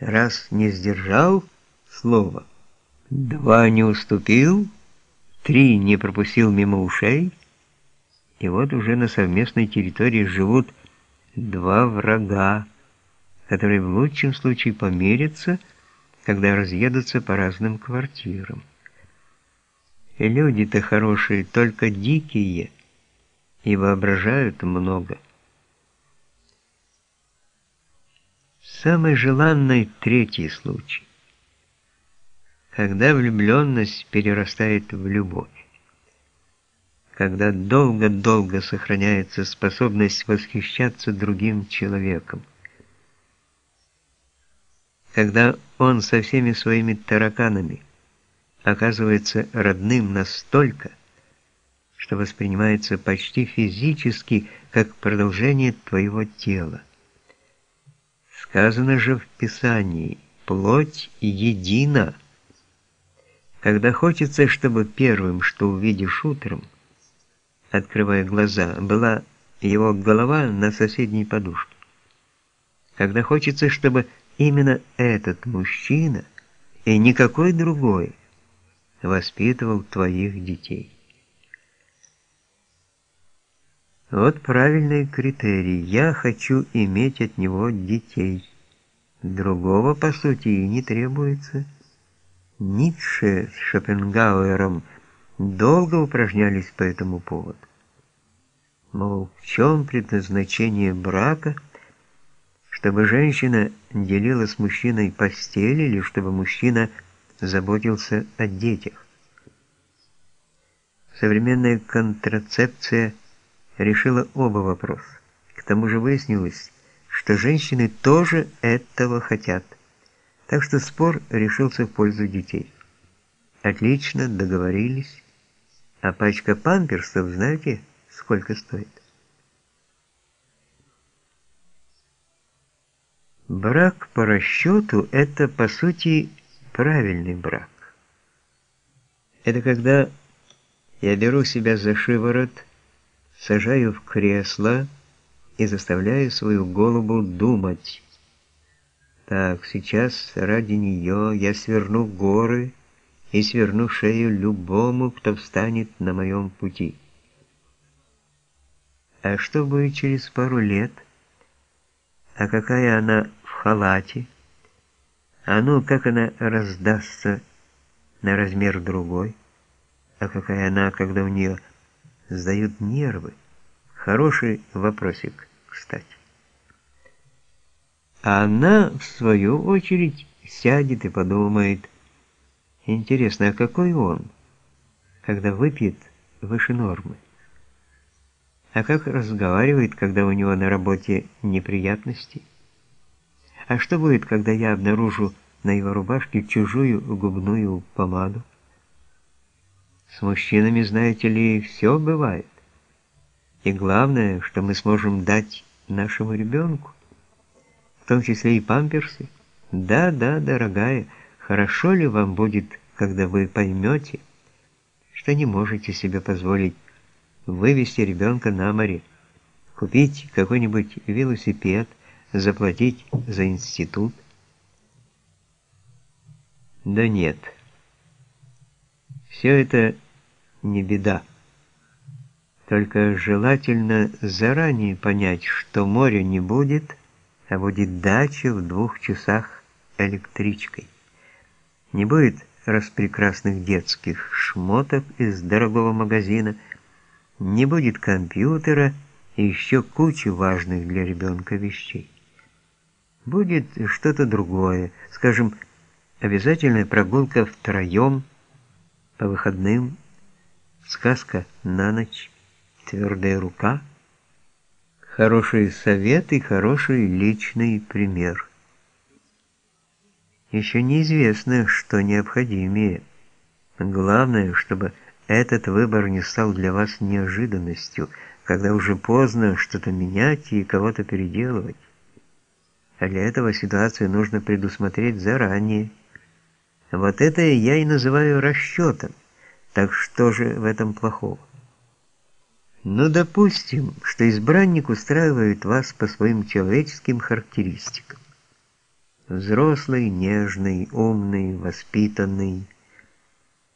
Раз не сдержал слова, два не уступил, три не пропустил мимо ушей, и вот уже на совместной территории живут два врага, которые в лучшем случае помирятся, когда разъедутся по разным квартирам. И люди-то хорошие, только дикие, и воображают много. Самый желанный третий случай, когда влюбленность перерастает в любовь, когда долго-долго сохраняется способность восхищаться другим человеком, когда он со всеми своими тараканами оказывается родным настолько, что воспринимается почти физически как продолжение твоего тела. Сказано же в Писании «плоть едина». Когда хочется, чтобы первым, что увидишь утром, открывая глаза, была его голова на соседней подушке. Когда хочется, чтобы Именно этот мужчина и никакой другой воспитывал твоих детей. Вот правильный критерий. Я хочу иметь от него детей. Другого, по сути, и не требуется. Ницше с Шопенгауэром долго упражнялись по этому поводу. Мол, в чем предназначение брака – чтобы женщина делила с мужчиной постель или чтобы мужчина заботился о детях. Современная контрацепция решила оба вопроса. К тому же выяснилось, что женщины тоже этого хотят. Так что спор решился в пользу детей. Отлично, договорились. А пачка памперсов, знаете, сколько стоит? Брак по расчету – это, по сути, правильный брак. Это когда я беру себя за шиворот, сажаю в кресло и заставляю свою голову думать. Так, сейчас ради нее я сверну горы и сверну шею любому, кто встанет на моем пути. А что будет через пару лет – а какая она в халате, а ну, как она раздастся на размер другой, а какая она, когда у нее сдают нервы. Хороший вопросик, кстати. А она, в свою очередь, сядет и подумает, интересно, а какой он, когда выпьет выше нормы? А как разговаривает, когда у него на работе неприятности? А что будет, когда я обнаружу на его рубашке чужую губную помаду? С мужчинами, знаете ли, все бывает. И главное, что мы сможем дать нашему ребенку, в том числе и памперсы. Да, да, дорогая, хорошо ли вам будет, когда вы поймете, что не можете себе позволить вывести ребенка на море, купить какой-нибудь велосипед, заплатить за институт. Да нет, все это не беда. Только желательно заранее понять, что моря не будет, а будет дача в двух часах электричкой. Не будет распрекрасных детских шмоток из дорогого магазина, не будет компьютера и еще кучи важных для ребенка вещей. Будет что-то другое, скажем, обязательная прогулка втроем по выходным, сказка на ночь, твердая рука, хороший совет и хороший личный пример. Еще неизвестно, что необходимее. Главное, чтобы этот выбор не стал для вас неожиданностью, когда уже поздно что-то менять и кого-то переделывать. А для этого ситуацию нужно предусмотреть заранее. Вот это я и называю расчетом. Так что же в этом плохого? Ну, допустим, что избранник устраивает вас по своим человеческим характеристикам. Взрослый, нежный, умный, воспитанный,